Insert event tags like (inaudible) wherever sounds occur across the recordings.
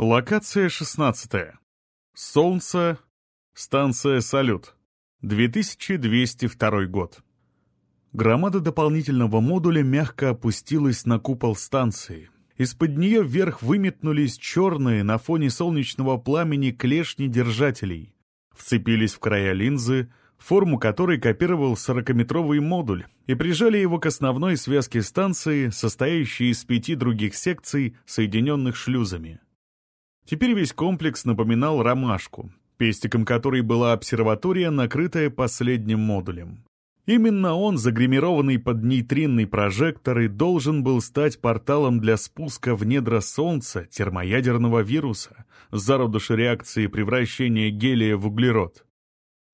Локация 16. Солнце. Станция «Салют». 2202 год. Громада дополнительного модуля мягко опустилась на купол станции. Из-под нее вверх выметнулись черные на фоне солнечного пламени клешни держателей. Вцепились в края линзы, форму которой копировал 40-метровый модуль, и прижали его к основной связке станции, состоящей из пяти других секций, соединенных шлюзами. Теперь весь комплекс напоминал ромашку, пестиком которой была обсерватория, накрытая последним модулем. Именно он, загримированный под нейтринный прожектор, и должен был стать порталом для спуска в недра Солнца термоядерного вируса, зародыша реакции превращения гелия в углерод.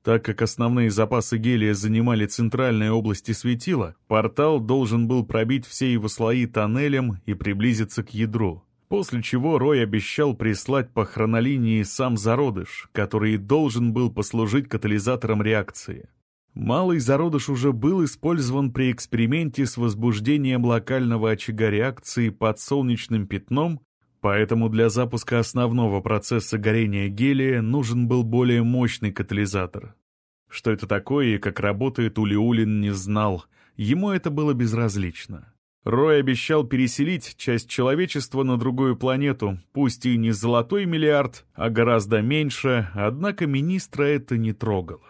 Так как основные запасы гелия занимали центральные области светила, портал должен был пробить все его слои тоннелем и приблизиться к ядру. После чего Рой обещал прислать по хронолинии сам зародыш, который должен был послужить катализатором реакции. Малый зародыш уже был использован при эксперименте с возбуждением локального очага реакции под солнечным пятном, поэтому для запуска основного процесса горения гелия нужен был более мощный катализатор. Что это такое и как работает Улиулин не знал, ему это было безразлично. Рой обещал переселить часть человечества на другую планету, пусть и не золотой миллиард, а гораздо меньше, однако министра это не трогало.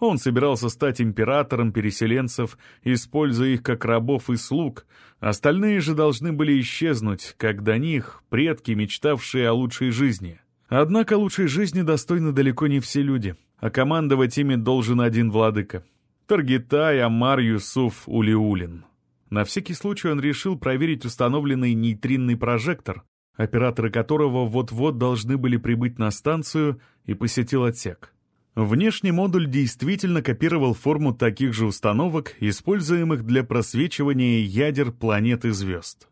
Он собирался стать императором переселенцев, используя их как рабов и слуг, остальные же должны были исчезнуть, как до них предки, мечтавшие о лучшей жизни. Однако лучшей жизни достойны далеко не все люди, а командовать ими должен один владыка. Таргитай Амар Юсуф Улиулин. На всякий случай он решил проверить установленный нейтринный прожектор, операторы которого вот-вот должны были прибыть на станцию и посетил отсек. Внешний модуль действительно копировал форму таких же установок, используемых для просвечивания ядер планет и звезд.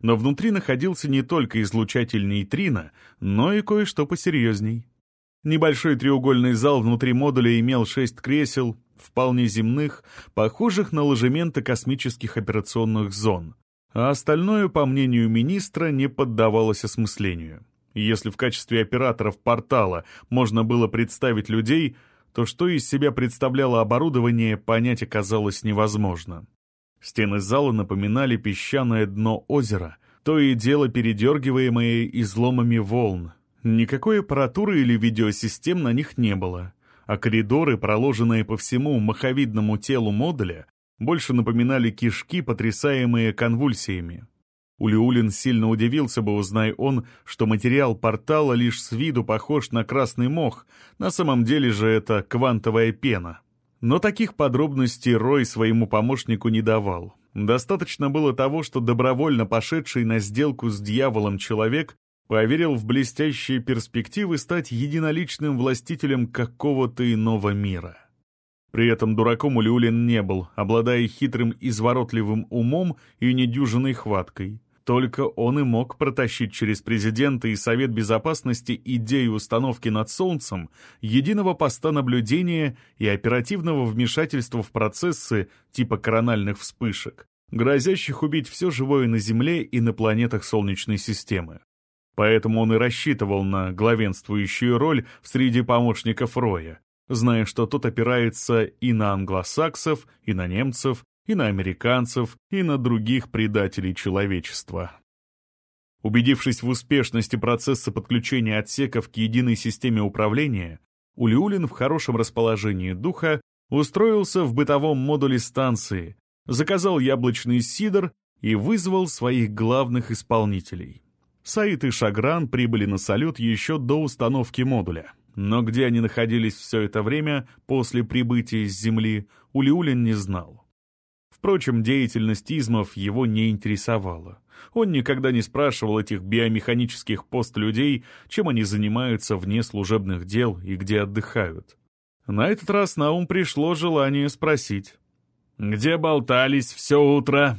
Но внутри находился не только излучатель нейтрино, но и кое-что посерьезней. Небольшой треугольный зал внутри модуля имел шесть кресел, вполне земных, похожих на ложементы космических операционных зон, а остальное, по мнению министра, не поддавалось осмыслению. Если в качестве операторов портала можно было представить людей, то что из себя представляло оборудование, понять оказалось невозможно. Стены зала напоминали песчаное дно озера, то и дело передергиваемое изломами волн. Никакой аппаратуры или видеосистем на них не было а коридоры, проложенные по всему маховидному телу модуля, больше напоминали кишки, потрясаемые конвульсиями. Улиулин сильно удивился бы, узнай он, что материал портала лишь с виду похож на красный мох, на самом деле же это квантовая пена. Но таких подробностей Рой своему помощнику не давал. Достаточно было того, что добровольно пошедший на сделку с дьяволом человек поверил в блестящие перспективы стать единоличным властителем какого-то иного мира. При этом дураком Улюлин не был, обладая хитрым изворотливым умом и недюжиной хваткой. Только он и мог протащить через президента и Совет Безопасности идею установки над Солнцем единого поста наблюдения и оперативного вмешательства в процессы типа корональных вспышек, грозящих убить все живое на Земле и на планетах Солнечной системы. Поэтому он и рассчитывал на главенствующую роль в среди помощников Роя, зная, что тот опирается и на англосаксов, и на немцев, и на американцев, и на других предателей человечества. Убедившись в успешности процесса подключения отсеков к единой системе управления, Улиулин в хорошем расположении духа устроился в бытовом модуле станции, заказал яблочный сидр и вызвал своих главных исполнителей. Саид и Шагран прибыли на салют еще до установки модуля. Но где они находились все это время после прибытия с Земли, Улиулин не знал. Впрочем, деятельность измов его не интересовала. Он никогда не спрашивал этих биомеханических пост-людей, чем они занимаются вне служебных дел и где отдыхают. На этот раз на ум пришло желание спросить. «Где болтались все утро?»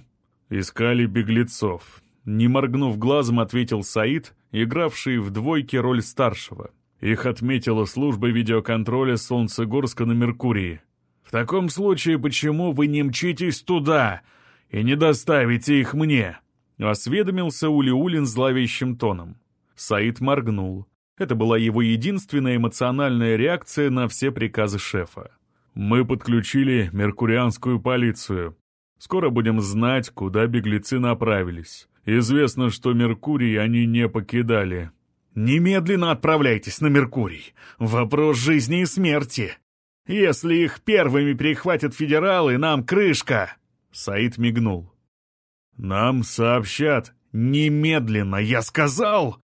«Искали беглецов. Не моргнув глазом, ответил Саид, игравший в двойке роль старшего. Их отметила служба видеоконтроля Солнцегорска на Меркурии. «В таком случае почему вы не мчитесь туда и не доставите их мне?» — осведомился Улиулин зловещим тоном. Саид моргнул. Это была его единственная эмоциональная реакция на все приказы шефа. «Мы подключили меркурианскую полицию. Скоро будем знать, куда беглецы направились. Известно, что Меркурий они не покидали». «Немедленно отправляйтесь на Меркурий. Вопрос жизни и смерти. Если их первыми перехватят федералы, нам крышка!» Саид мигнул. «Нам сообщат. Немедленно, я сказал!»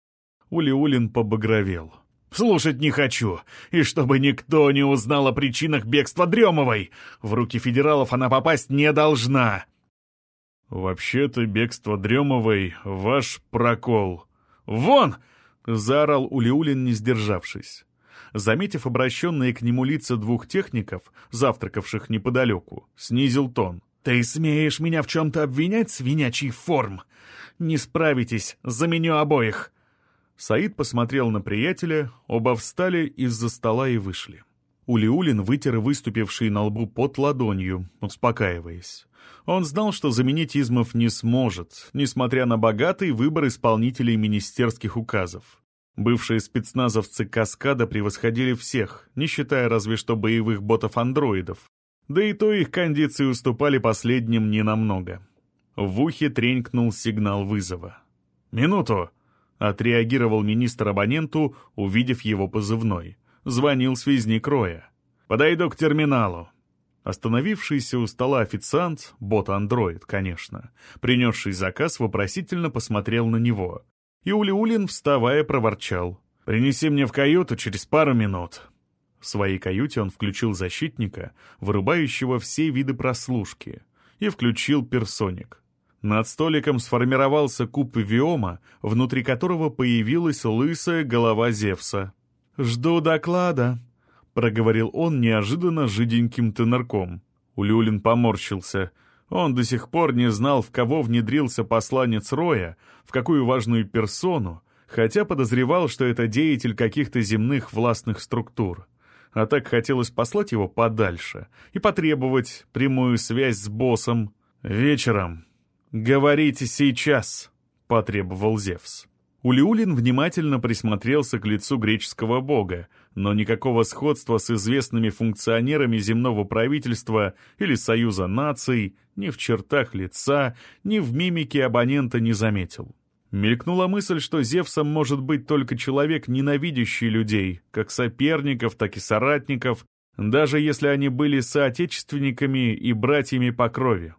Улиулин побагровел. «Слушать не хочу. И чтобы никто не узнал о причинах бегства Дремовой. В руки федералов она попасть не должна». «Вообще-то бегство Дремовой — ваш прокол». «Вон!» — заорал Улиулин, не сдержавшись. Заметив обращенные к нему лица двух техников, завтракавших неподалеку, снизил тон. «Ты смеешь меня в чем-то обвинять, свинячий форм? Не справитесь, заменю обоих!» Саид посмотрел на приятеля, оба встали из-за стола и вышли. Улиулин вытер выступивший на лбу пот ладонью, успокаиваясь. Он знал, что заменить Измов не сможет, несмотря на богатый выбор исполнителей министерских указов. Бывшие спецназовцы «Каскада» превосходили всех, не считая разве что боевых ботов-андроидов, да и то их кондиции уступали последним ненамного. В ухе тренькнул сигнал вызова. «Минуту!» — отреагировал министр абоненту, увидев его позывной. Звонил связник Роя. «Подойду к терминалу». Остановившийся у стола официант, бот-андроид, конечно, принесший заказ, вопросительно посмотрел на него. И Улиулин, вставая, проворчал. «Принеси мне в каюту через пару минут». В своей каюте он включил защитника, вырубающего все виды прослушки, и включил персоник. Над столиком сформировался куб Виома, внутри которого появилась лысая голова Зевса. «Жду доклада», — проговорил он неожиданно жиденьким тенорком. Улюлин поморщился. Он до сих пор не знал, в кого внедрился посланец Роя, в какую важную персону, хотя подозревал, что это деятель каких-то земных властных структур а так хотелось послать его подальше и потребовать прямую связь с боссом. «Вечером. Говорите сейчас», — потребовал Зевс. Улиулин внимательно присмотрелся к лицу греческого бога, но никакого сходства с известными функционерами земного правительства или Союза наций ни в чертах лица, ни в мимике абонента не заметил. Мелькнула мысль, что Зевсом может быть только человек, ненавидящий людей, как соперников, так и соратников, даже если они были соотечественниками и братьями по крови.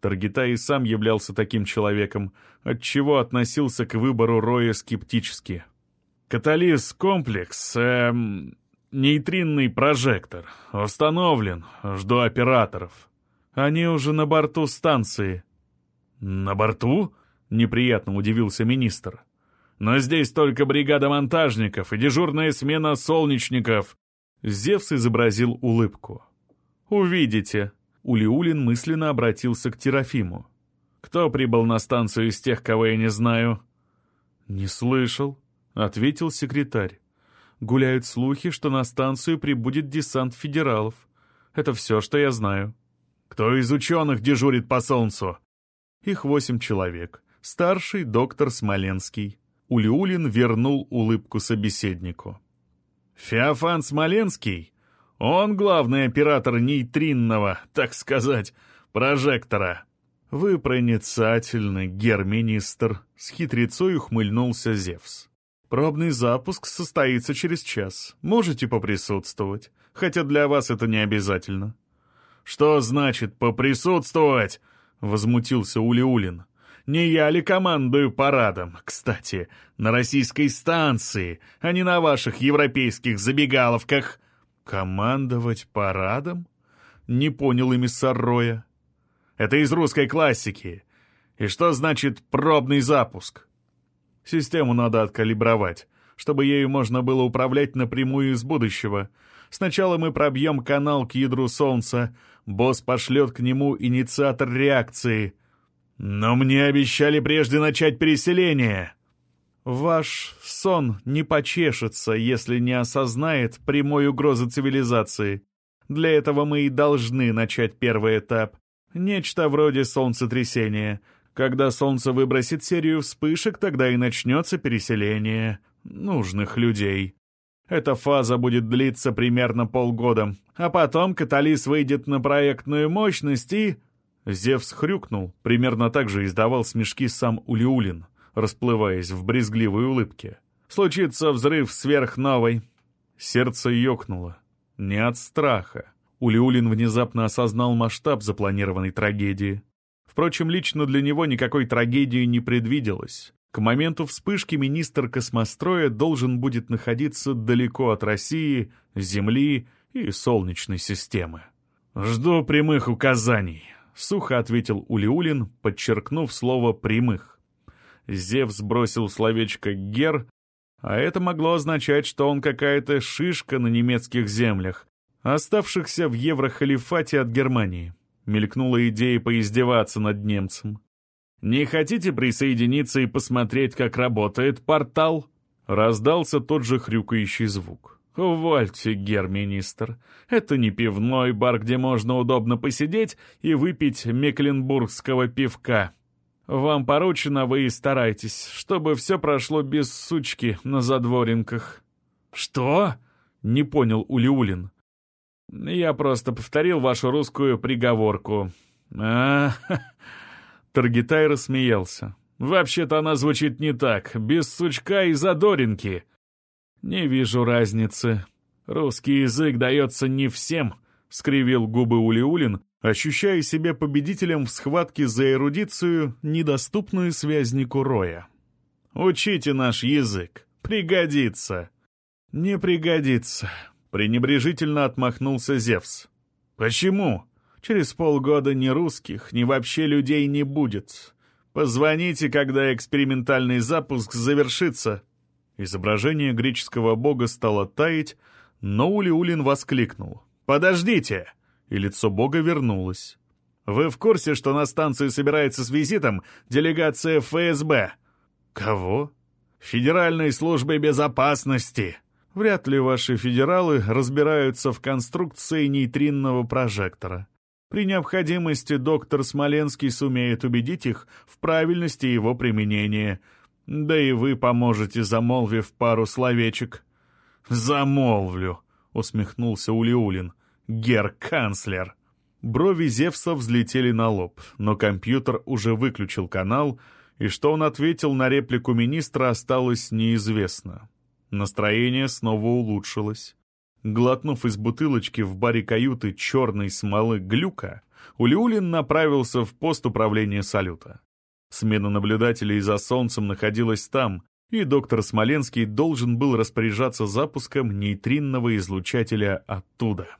Таргита и сам являлся таким человеком, отчего относился к выбору Роя скептически. «Катализ-комплекс, эм, нейтринный прожектор, установлен, жду операторов. Они уже на борту станции». «На борту?» Неприятно удивился министр. «Но здесь только бригада монтажников и дежурная смена солнечников». Зевс изобразил улыбку. «Увидите». Улиулин мысленно обратился к Терафиму. «Кто прибыл на станцию из тех, кого я не знаю?» «Не слышал», — ответил секретарь. «Гуляют слухи, что на станцию прибудет десант федералов. Это все, что я знаю». «Кто из ученых дежурит по Солнцу?» «Их восемь человек старший доктор Смоленский. Улиулин вернул улыбку собеседнику. «Феофан Смоленский? Он главный оператор нейтринного, так сказать, прожектора». «Вы проницательны, герминистр», — с хитрецой ухмыльнулся Зевс. «Пробный запуск состоится через час. Можете поприсутствовать, хотя для вас это не обязательно». «Что значит «поприсутствовать»?» — возмутился Улиулин. Не я ли командую парадом, кстати, на российской станции, а не на ваших европейских забегаловках? Командовать парадом? Не понял эмиссар Роя. Это из русской классики. И что значит пробный запуск? Систему надо откалибровать, чтобы ею можно было управлять напрямую из будущего. Сначала мы пробьем канал к ядру Солнца, босс пошлет к нему инициатор реакции — «Но мне обещали прежде начать переселение!» «Ваш сон не почешется, если не осознает прямой угрозы цивилизации. Для этого мы и должны начать первый этап. Нечто вроде солнцетрясения. Когда Солнце выбросит серию вспышек, тогда и начнется переселение нужных людей. Эта фаза будет длиться примерно полгода, а потом Каталис выйдет на проектную мощность и... Зевс хрюкнул, примерно так же издавал смешки сам Улиулин, расплываясь в брезгливой улыбке. Случится взрыв сверхновой. Сердце ёкнуло. Не от страха. Улиулин внезапно осознал масштаб запланированной трагедии. Впрочем, лично для него никакой трагедии не предвиделось. К моменту вспышки министр космостроя должен будет находиться далеко от России, Земли и Солнечной системы. «Жду прямых указаний», — сухо ответил Улиулин, подчеркнув слово «прямых». Зевс бросил словечко «гер», а это могло означать, что он какая-то шишка на немецких землях, оставшихся в Еврохалифате от Германии. Мелькнула идея поиздеваться над немцем. «Не хотите присоединиться и посмотреть, как работает портал?» Раздался тот же хрюкающий звук. «Увольте, герминистр. Это не пивной бар, где можно удобно посидеть и выпить мекленбургского пивка. Вам поручено, вы и старайтесь, чтобы все прошло без сучки на задворинках». «Что?» — не понял Улиулин. «Я просто повторил вашу русскую приговорку». А, (laughs) Таргитай рассмеялся. «Вообще-то она звучит не так, без сучка и задоринки». «Не вижу разницы. Русский язык дается не всем», — скривил губы Улиулин, ощущая себя победителем в схватке за эрудицию, недоступную связнику Роя. «Учите наш язык. Пригодится». «Не пригодится», — пренебрежительно отмахнулся Зевс. «Почему? Через полгода ни русских, ни вообще людей не будет. Позвоните, когда экспериментальный запуск завершится». Изображение греческого бога стало таять, но Улиулин воскликнул. «Подождите!» И лицо бога вернулось. «Вы в курсе, что на станцию собирается с визитом делегация ФСБ?» «Кого?» «Федеральной службы безопасности!» Вряд ли ваши федералы разбираются в конструкции нейтринного прожектора. При необходимости доктор Смоленский сумеет убедить их в правильности его применения. Да и вы поможете, замолвив пару словечек. «Замолвлю», — усмехнулся Улиулин. «Гер-канцлер». Брови Зевса взлетели на лоб, но компьютер уже выключил канал, и что он ответил на реплику министра осталось неизвестно. Настроение снова улучшилось. Глотнув из бутылочки в баре каюты черной смолы глюка, Улиулин направился в пост управления салюта. Смена наблюдателей за Солнцем находилась там, и доктор Смоленский должен был распоряжаться запуском нейтринного излучателя оттуда.